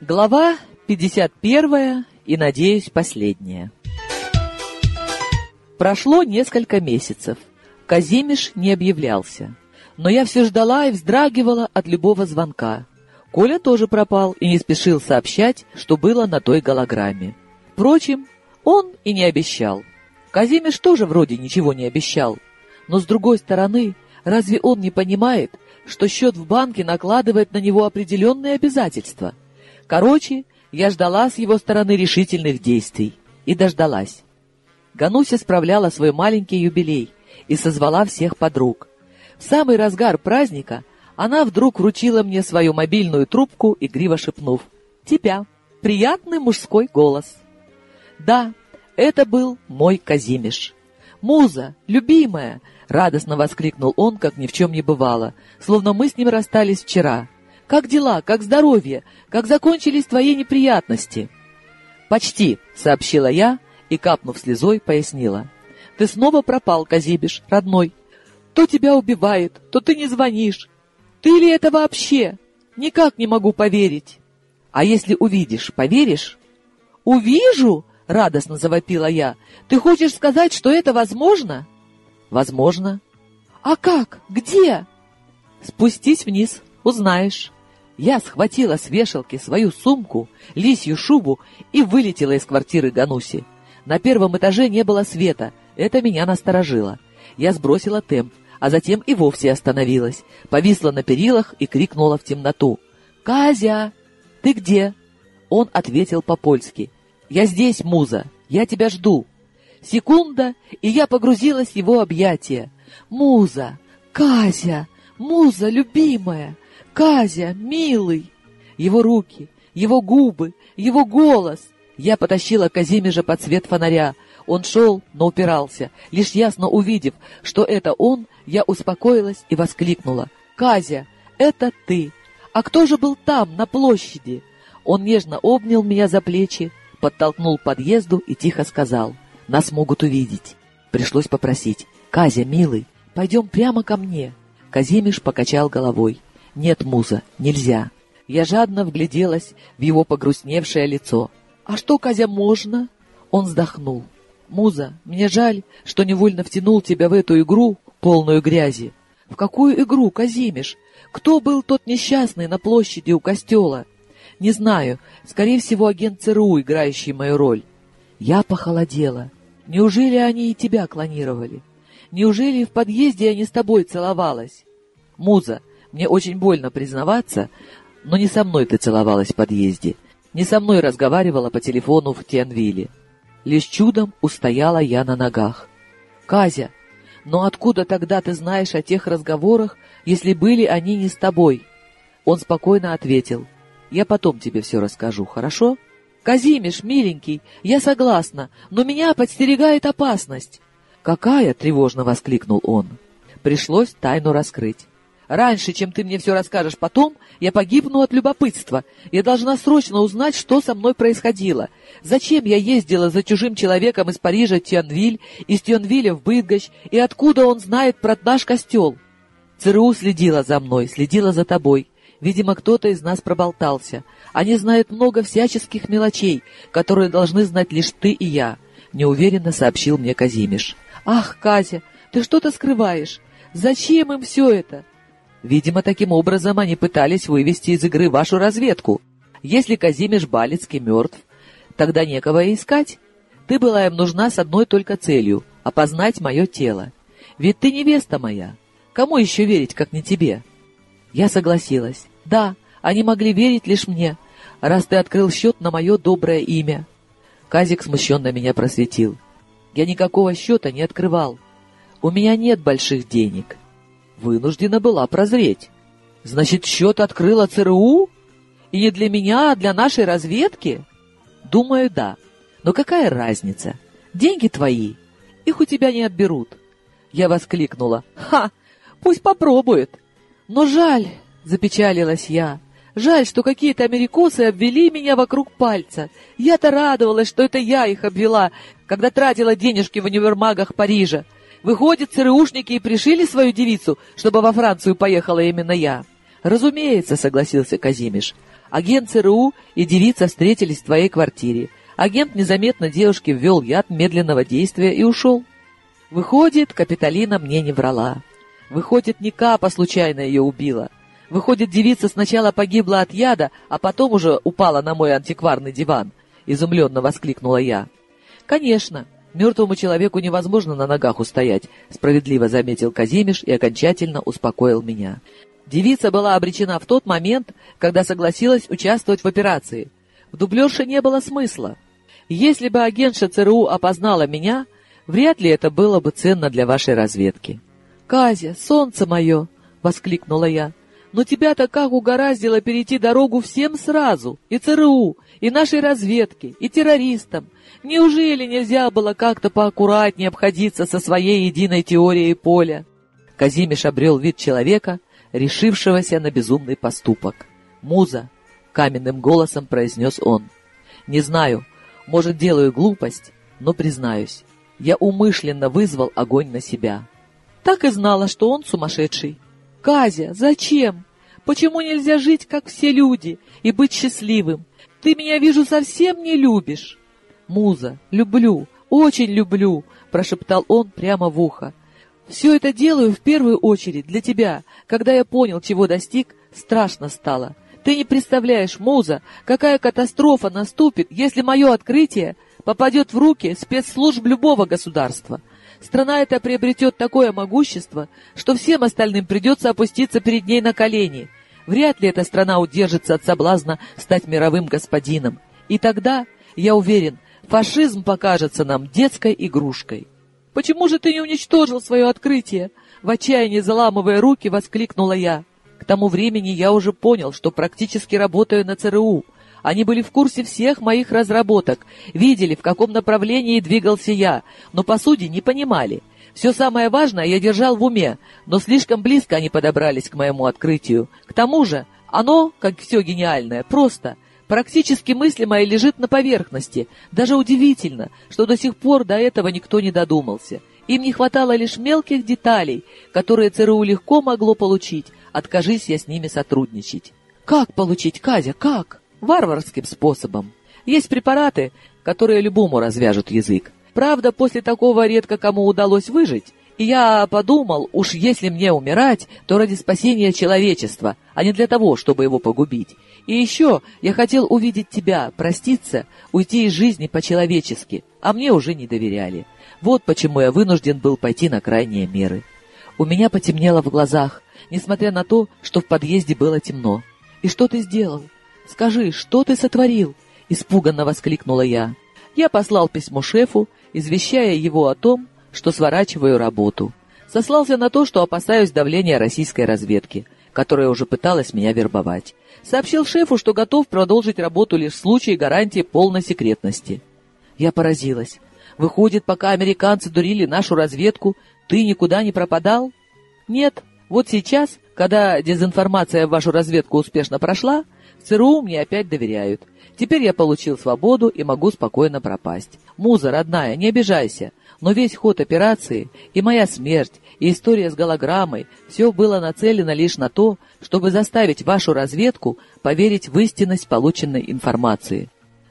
Глава 51 и, надеюсь, последняя. Прошло несколько месяцев. Казимиш не объявлялся. Но я все ждала и вздрагивала от любого звонка. Коля тоже пропал и не спешил сообщать, что было на той голограмме. Впрочем, он и не обещал. Казимиш тоже вроде ничего не обещал. Но с другой стороны, разве он не понимает, что счет в банке накладывает на него определенные обязательства? Короче, я ждала с его стороны решительных действий. И дождалась. Гануся справляла свой маленький юбилей и созвала всех подруг. В самый разгар праздника она вдруг вручила мне свою мобильную трубку, игриво шепнув «Тебя». Приятный мужской голос. Да, это был мой Казимиш. «Муза, любимая!» — радостно воскликнул он, как ни в чем не бывало, словно мы с ним расстались вчера. «Как дела? Как здоровье? Как закончились твои неприятности?» «Почти», — сообщила я и, капнув слезой, пояснила. «Ты снова пропал, Казибиш, родной. То тебя убивает, то ты не звонишь. Ты ли это вообще? Никак не могу поверить». «А если увидишь, поверишь?» «Увижу?» — радостно завопила я. «Ты хочешь сказать, что это возможно?» «Возможно». «А как? Где?» «Спустись вниз, узнаешь». Я схватила с вешалки свою сумку, лисью шубу и вылетела из квартиры Гануси. На первом этаже не было света, это меня насторожило. Я сбросила темп, а затем и вовсе остановилась, повисла на перилах и крикнула в темноту. «Казя, ты где?» Он ответил по-польски. «Я здесь, Муза, я тебя жду». Секунда, и я погрузилась в его объятия. «Муза! Казя! Муза, любимая! Казя, милый!» Его руки, его губы, его голос. Я потащила Казимежа под свет фонаря. Он шел, но упирался. Лишь ясно увидев, что это он, я успокоилась и воскликнула. «Казя, это ты! А кто же был там, на площади?» Он нежно обнял меня за плечи, подтолкнул к подъезду и тихо сказал, «Нас могут увидеть». Пришлось попросить, «Казя, милый, пойдем прямо ко мне». Казимиш покачал головой. «Нет, Муза, нельзя». Я жадно вгляделась в его погрустневшее лицо. «А что, Казя, можно?» Он вздохнул. «Муза, мне жаль, что невольно втянул тебя в эту игру, полную грязи». «В какую игру, Казимиш? Кто был тот несчастный на площади у костела?» Не знаю, скорее всего, агент ЦРУ, играющий мою роль. Я похолодела. Неужели они и тебя клонировали? Неужели в подъезде я не с тобой целовалась? Муза, мне очень больно признаваться, но не со мной ты целовалась в подъезде. Не со мной разговаривала по телефону в Тенвилле. Лишь чудом устояла я на ногах. Казя, но откуда тогда ты знаешь о тех разговорах, если были они не с тобой? Он спокойно ответил. Я потом тебе все расскажу, хорошо? Казимиш, миленький, я согласна, но меня подстерегает опасность. Какая? тревожно воскликнул он. Пришлось тайну раскрыть. Раньше, чем ты мне все расскажешь потом, я погибну от любопытства. Я должна срочно узнать, что со мной происходило. Зачем я ездила за чужим человеком из Парижа в Тянвиль, из Тянвиля в Быдгощ, и откуда он знает про наш костел? ЦРУ следила за мной, следила за тобой. Видимо, кто-то из нас проболтался. Они знают много всяческих мелочей, которые должны знать лишь ты и я», — неуверенно сообщил мне Казимиш. «Ах, Казя, ты что-то скрываешь. Зачем им все это?» «Видимо, таким образом они пытались вывести из игры вашу разведку. Если Казимиш Балицкий мертв, тогда некого искать. Ты была им нужна с одной только целью — опознать мое тело. Ведь ты невеста моя. Кому еще верить, как не тебе?» Я согласилась. Да, они могли верить лишь мне, раз ты открыл счет на мое доброе имя. Казик смущенно меня просветил. Я никакого счета не открывал. У меня нет больших денег. Вынуждена была прозреть. Значит, счет открыла ЦРУ? И не для меня, а для нашей разведки? Думаю, да. Но какая разница? Деньги твои. Их у тебя не отберут. Я воскликнула. Ха! Пусть попробует. Но жаль, Запечалилась я. Жаль, что какие-то америкосы обвели меня вокруг пальца. Я-то радовалась, что это я их обвела, когда тратила денежки в универмагах Парижа. Выходит, ЦРУшники и пришили свою девицу, чтобы во Францию поехала именно я. Разумеется, согласился Казимиш. Агент ЦРУ и девица встретились в твоей квартире. Агент незаметно девушке ввел яд медленного действия и ушел. Выходит, Капитолина мне не врала. Выходит, не Капа случайно ее убила. Выходит, девица сначала погибла от яда, а потом уже упала на мой антикварный диван. Изумленно воскликнула я. Конечно, мертвому человеку невозможно на ногах устоять, справедливо заметил Казимиш и окончательно успокоил меня. Девица была обречена в тот момент, когда согласилась участвовать в операции. В дублерше не было смысла. Если бы агентша ЦРУ опознала меня, вряд ли это было бы ценно для вашей разведки. «Казя, солнце мое!» — воскликнула я. «Но тебя-то как угораздило перейти дорогу всем сразу, и ЦРУ, и нашей разведке, и террористам. Неужели нельзя было как-то поаккуратнее обходиться со своей единой теорией поля?» Казимиш обрел вид человека — решившегося на безумный поступок. «Муза!» — каменным голосом произнес он. «Не знаю, может, делаю глупость, но признаюсь, я умышленно вызвал огонь на себя. Так и знала, что он сумасшедший. Казя, зачем? Почему нельзя жить, как все люди, и быть счастливым? Ты меня, вижу, совсем не любишь. Муза, люблю, очень люблю, прошептал он прямо в ухо. Все это делаю в первую очередь для тебя. Когда я понял, чего достиг, страшно стало. Ты не представляешь, Муза, какая катастрофа наступит, если мое открытие попадет в руки спецслужб любого государства. Страна эта приобретет такое могущество, что всем остальным придется опуститься перед ней на колени. Вряд ли эта страна удержится от соблазна стать мировым господином. И тогда, я уверен, фашизм покажется нам детской игрушкой. Почему же ты не уничтожил свое открытие?» В отчаянии заламывая руки, воскликнула я. К тому времени я уже понял, что практически работаю на ЦРУ. Они были в курсе всех моих разработок, видели, в каком направлении двигался я, но по сути не понимали. Все самое важное я держал в уме, но слишком близко они подобрались к моему открытию. К тому же, оно, как все гениальное, просто — Практически мысли мои лежит на поверхности. Даже удивительно, что до сих пор до этого никто не додумался. Им не хватало лишь мелких деталей, которые ЦРУ легко могло получить, откажись я с ними сотрудничать. Как получить, Казя, как? Варварским способом. Есть препараты, которые любому развяжут язык. Правда, после такого редко кому удалось выжить. И я подумал, уж если мне умирать, то ради спасения человечества, а не для того, чтобы его погубить. И еще я хотел увидеть тебя, проститься, уйти из жизни по-человечески, а мне уже не доверяли. Вот почему я вынужден был пойти на крайние меры. У меня потемнело в глазах, несмотря на то, что в подъезде было темно. «И что ты сделал? Скажи, что ты сотворил?» — испуганно воскликнула я. Я послал письмо шефу, извещая его о том, что сворачиваю работу. Сослался на то, что опасаюсь давления российской разведки, которая уже пыталась меня вербовать. Сообщил шефу, что готов продолжить работу лишь в случае гарантии полной секретности. Я поразилась. Выходит, пока американцы дурили нашу разведку, ты никуда не пропадал? Нет. Вот сейчас, когда дезинформация в вашу разведку успешно прошла, ЦРУ мне опять доверяют. Теперь я получил свободу и могу спокойно пропасть. Муза, родная, не обижайся. Но весь ход операции, и моя смерть, и история с голограммой, все было нацелено лишь на то, чтобы заставить вашу разведку поверить в истинность полученной информации.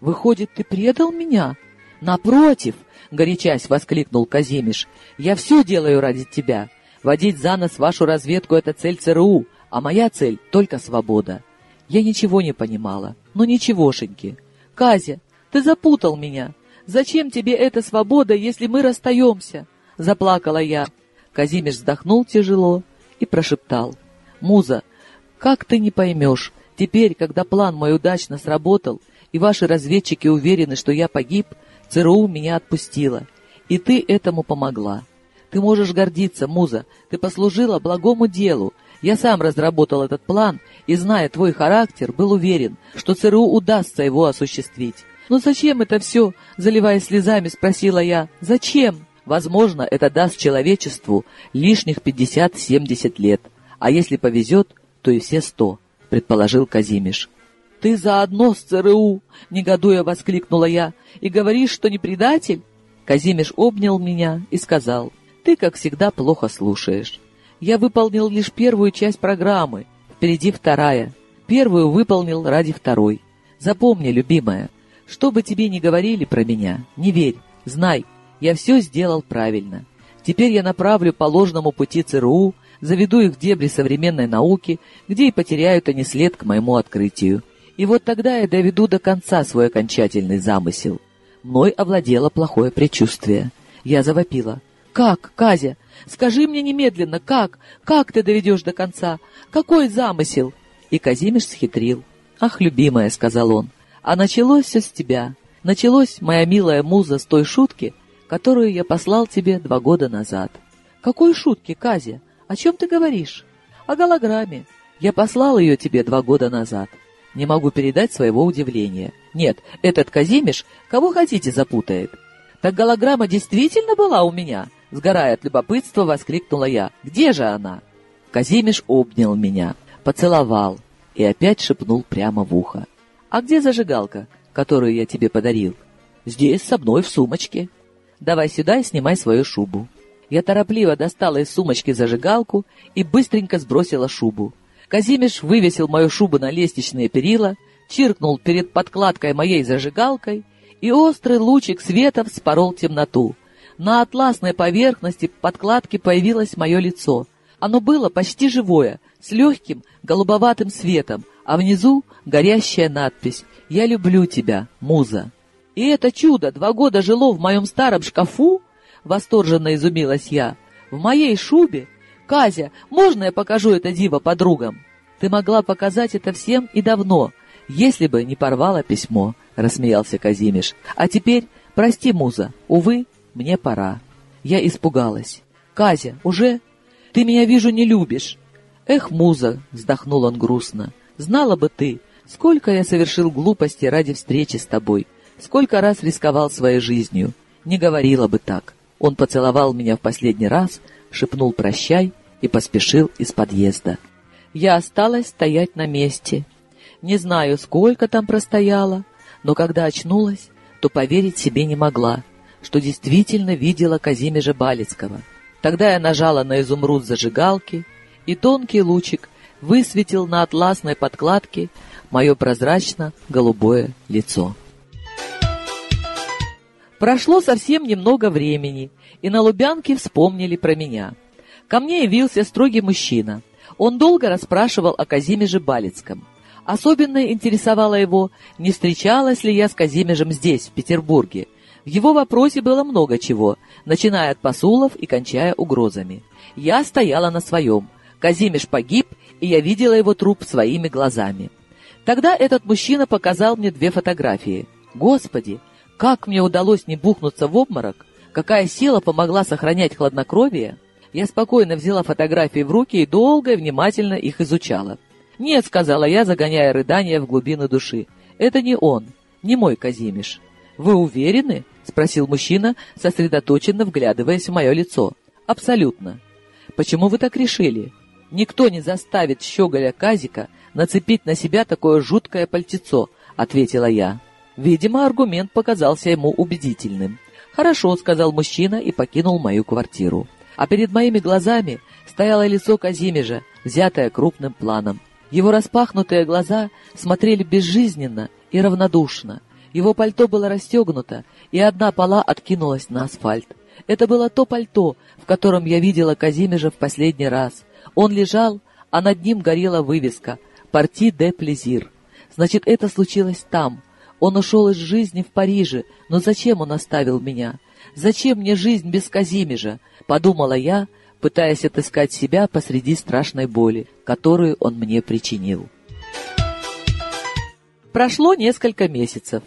«Выходит, ты предал меня?» «Напротив!» — горячась воскликнул Казимиш. «Я все делаю ради тебя. Водить за нос вашу разведку — это цель ЦРУ, а моя цель — только свобода». Я ничего не понимала. Ну ничегошеньки. «Казя, ты запутал меня. Зачем тебе эта свобода, если мы расстаемся?» Заплакала я. Казимиш вздохнул тяжело и прошептал. «Муза, как ты не поймешь, теперь, когда план мой удачно сработал, и ваши разведчики уверены, что я погиб, ЦРУ меня отпустила, и ты этому помогла. Ты можешь гордиться, Муза, ты послужила благому делу. Я сам разработал этот план, и, зная твой характер, был уверен, что ЦРУ удастся его осуществить. «Но зачем это все?» — заливаясь слезами, спросила я. «Зачем?» Возможно, это даст человечеству лишних 50-70 лет, а если повезет, то и все сто, предположил Казимиш. «Ты заодно с ЦРУ!» — негодуя воскликнула я. «И говоришь, что не предатель?» Казимиш обнял меня и сказал. Ты, как всегда, плохо слушаешь. Я выполнил лишь первую часть программы, впереди вторая. Первую выполнил ради второй. Запомни, любимая, что бы тебе ни говорили про меня, не верь, знай, я все сделал правильно. Теперь я направлю по ложному пути ЦРУ, заведу их в дебри современной науки, где и потеряют они след к моему открытию. И вот тогда я доведу до конца свой окончательный замысел. Мной овладело плохое предчувствие. Я завопила. «Как, Казя? Скажи мне немедленно, как? Как ты доведешь до конца? Какой замысел?» И Казимиш схитрил. «Ах, любимая», — сказал он, — «а началось все с тебя. Началось, моя милая муза, с той шутки, которую я послал тебе два года назад». «Какой шутки, Казя? О чем ты говоришь?» «О голограмме. Я послал ее тебе два года назад. Не могу передать своего удивления. Нет, этот Казимиш кого хотите запутает. Так голограмма действительно была у меня?» Сгорая от любопытства, воскликнула я. «Где же она?» Казимиш обнял меня, поцеловал и опять шепнул прямо в ухо. «А где зажигалка, которую я тебе подарил?» «Здесь, со мной, в сумочке». «Давай сюда и снимай свою шубу». Я торопливо достала из сумочки зажигалку и быстренько сбросила шубу. Казимиш вывесил мою шубу на лестничные перила, чиркнул перед подкладкой моей зажигалкой, и острый лучик света вспорол темноту. На атласной поверхности подкладки появилось мое лицо. Оно было почти живое, с легким голубоватым светом, а внизу горящая надпись «Я люблю тебя, муза». «И это чудо два года жило в моем старом шкафу?» — восторженно изумилась я. «В моей шубе? Казя, можно я покажу это диво подругам?» «Ты могла показать это всем и давно, если бы не порвала письмо», — рассмеялся Казимиш. «А теперь, прости, муза, увы, мне пора. Я испугалась. «Казя, уже? Ты меня, вижу, не любишь». «Эх, муза!» — вздохнул он грустно. «Знала бы ты, сколько я совершил глупости ради встречи с тобой, сколько раз рисковал своей жизнью. Не говорила бы так». Он поцеловал меня в последний раз, шепнул «прощай» и поспешил из подъезда. Я осталась стоять на месте. Не знаю, сколько там простояла, но когда очнулась, то поверить себе не могла — что действительно видела Казимежа Балицкого. Тогда я нажала на изумруд зажигалки, и тонкий лучик высветил на атласной подкладке мое прозрачно-голубое лицо. Прошло совсем немного времени, и на Лубянке вспомнили про меня. Ко мне явился строгий мужчина. Он долго расспрашивал о Казимеже Балицком. Особенно интересовало его, не встречалась ли я с Казимежем здесь, в Петербурге, в его вопросе было много чего, начиная от посулов и кончая угрозами. Я стояла на своем. Казимиш погиб, и я видела его труп своими глазами. Тогда этот мужчина показал мне две фотографии. Господи, как мне удалось не бухнуться в обморок? Какая сила помогла сохранять хладнокровие? Я спокойно взяла фотографии в руки и долго и внимательно их изучала. «Нет», — сказала я, загоняя рыдания в глубины души, — «это не он, не мой Казимиш». «Вы уверены?» — спросил мужчина, сосредоточенно вглядываясь в мое лицо. «Абсолютно. Почему вы так решили? Никто не заставит щеголя Казика нацепить на себя такое жуткое пальтецо», — ответила я. Видимо, аргумент показался ему убедительным. «Хорошо», — сказал мужчина и покинул мою квартиру. А перед моими глазами стояло лицо Казимежа, взятое крупным планом. Его распахнутые глаза смотрели безжизненно и равнодушно. Его пальто было расстегнуто, и одна пола откинулась на асфальт. Это было то пальто, в котором я видела Казимежа в последний раз. Он лежал, а над ним горела вывеска «Парти де Плезир». Значит, это случилось там. Он ушел из жизни в Париже, но зачем он оставил меня? Зачем мне жизнь без Казимежа? Подумала я, пытаясь отыскать себя посреди страшной боли, которую он мне причинил. Прошло несколько месяцев.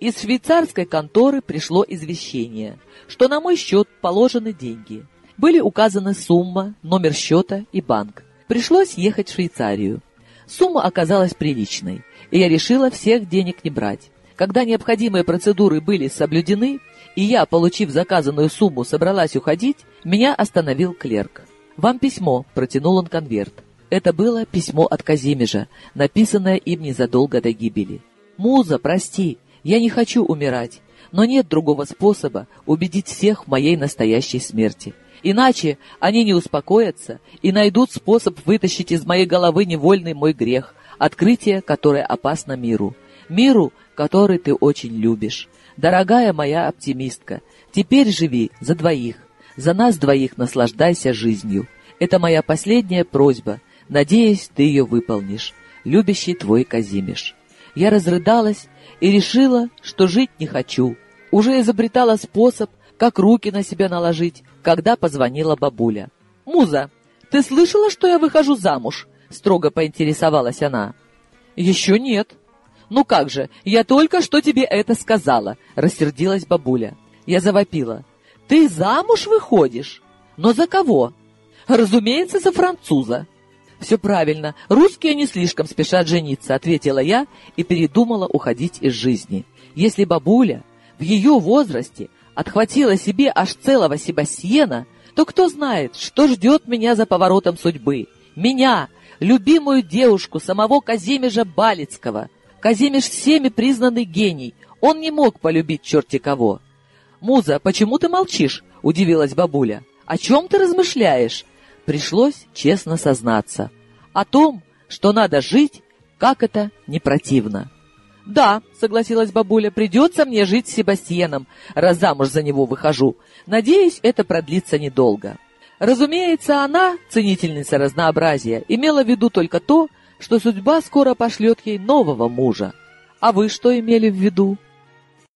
Из швейцарской конторы пришло извещение, что на мой счет положены деньги. Были указаны сумма, номер счета и банк. Пришлось ехать в Швейцарию. Сумма оказалась приличной, и я решила всех денег не брать. Когда необходимые процедуры были соблюдены, и я, получив заказанную сумму, собралась уходить, меня остановил клерк. «Вам письмо», — протянул он конверт. Это было письмо от Казимежа, написанное им незадолго до гибели. «Муза, прости, я не хочу умирать. Но нет другого способа убедить всех в моей настоящей смерти. Иначе они не успокоятся и найдут способ вытащить из моей головы невольный мой грех, открытие, которое опасно миру. Миру, который ты очень любишь. Дорогая моя оптимистка, теперь живи за двоих. За нас двоих наслаждайся жизнью. Это моя последняя просьба. Надеюсь, ты ее выполнишь. Любящий твой Казимиш. Я разрыдалась и решила, что жить не хочу. Уже изобретала способ, как руки на себя наложить, когда позвонила бабуля. «Муза, ты слышала, что я выхожу замуж?» — строго поинтересовалась она. «Еще нет». «Ну как же, я только что тебе это сказала», — рассердилась бабуля. Я завопила. «Ты замуж выходишь? Но за кого?» «Разумеется, за француза». «Все правильно, русские не слишком спешат жениться», — ответила я и передумала уходить из жизни. Если бабуля в ее возрасте отхватила себе аж целого Себастьена, то кто знает, что ждет меня за поворотом судьбы. Меня, любимую девушку самого Казимежа Балицкого. Казимеж всеми признанный гений, он не мог полюбить черти кого. «Муза, почему ты молчишь?» — удивилась бабуля. «О чем ты размышляешь?» Пришлось честно сознаться. О том, что надо жить, как это не противно. «Да», — согласилась бабуля, — «придется мне жить с Себастьеном, раз замуж за него выхожу. Надеюсь, это продлится недолго». Разумеется, она, ценительница разнообразия, имела в виду только то, что судьба скоро пошлет ей нового мужа. А вы что имели в виду?